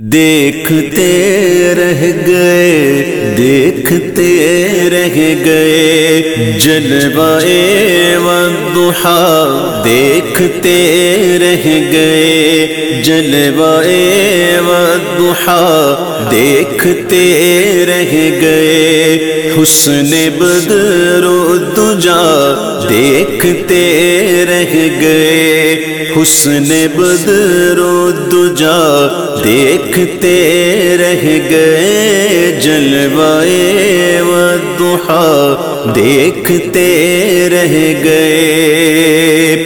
دیکھتے رہ گئے، دیکھتے رہ گئے۔ جلوائے وضحا دیکھتے رہ گئے۔ جلوائے وضحا دیکھتے رہ گئے۔ حسن بدر و دجا دیکھتے رہ گئے۔ حسن بدر و دجا دیکھتے رہ گئے۔ جلوائے و دیکھتے رہ گئے۔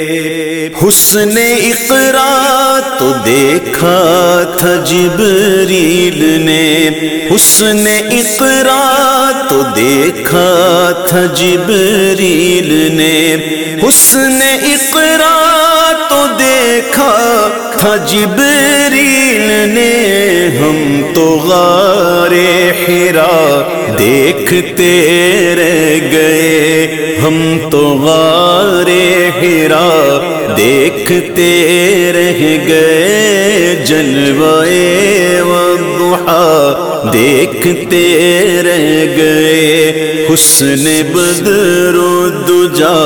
حسن اقرا تو دیکھا تھا جبریل نے۔ حسن اقرا تو دیکھا تھا جبریل نے۔ حسن اقرا تو دیکھا تھا جبریل نے۔ ہم تو غار حرا دیکھتے رہ گئے۔ ہم تو غار حرا دیکھتے رہ گئے جلوائے وضحا دیکھتے رہ گئے حسن بدر و دجا۔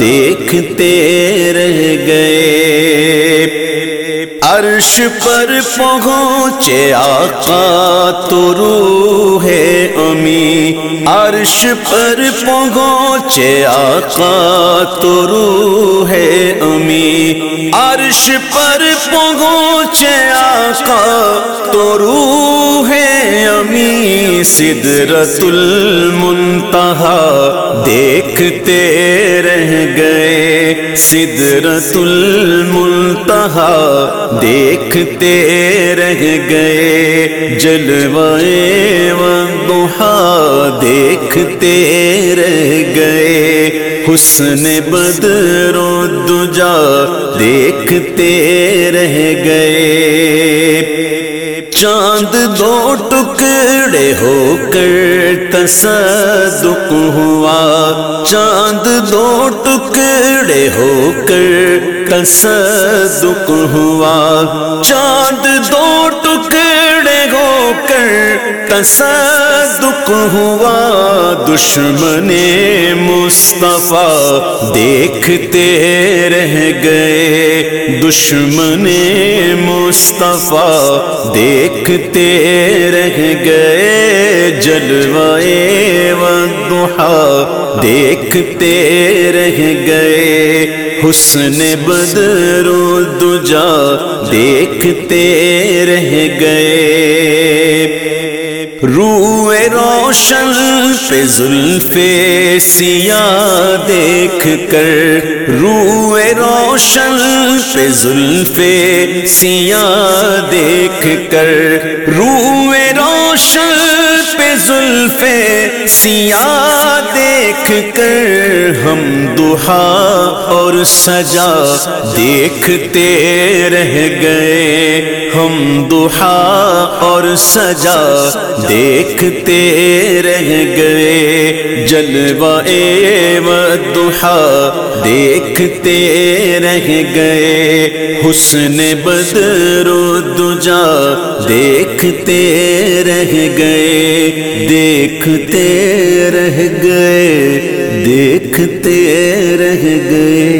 دیکھتے رہ گئے عرش پر پہنچے آقا تو روح امی۔ عرش پر پہنچے آقا تو روح امی۔ عرش پر پہنچے آقا تو روح امی۔ صدرت المنتہا دیکھتے رہ گئے۔ صدرت المنتہا دیکھتے رہ گئے، جلوائے والضحا دیکھتے رہ گئے۔ حسن بدر و دجا دیکھتے رہ گئے۔ چاند دو ٹکڑے ہو کر تصدق ہوا۔ چاند دو ٹکڑے ہو کر تصدق ہوا۔ چاند دو ٹکڑے ہو کر تصدق ہوا۔ دشمن مصطفیٰ دیکھتے رہ گئے۔ دشمن مصطفیٰ دیکھتے رہ گئے جلوائے والضحا دیکھتے رہ گئے حسن بدر و دجا دیکھتے رہ گئے روح روشن پہ زلف سیاہ دیکھ کر روح روشن پہ زلف سیاہ دیکھ کر روح روشن پہ زلف سیاہ دیکھ کر ہم دہا اور سجا دیکھتے رہ گئے۔ ہم دہا اور سجا دیکھتے رہ گئے۔ جلوائے و دیکھتے رہ گئے۔ حسن بدر و دجا دیکھتے رہ گئے۔ دیکھتے رہ گئے۔ دیکھتے رہ گئے۔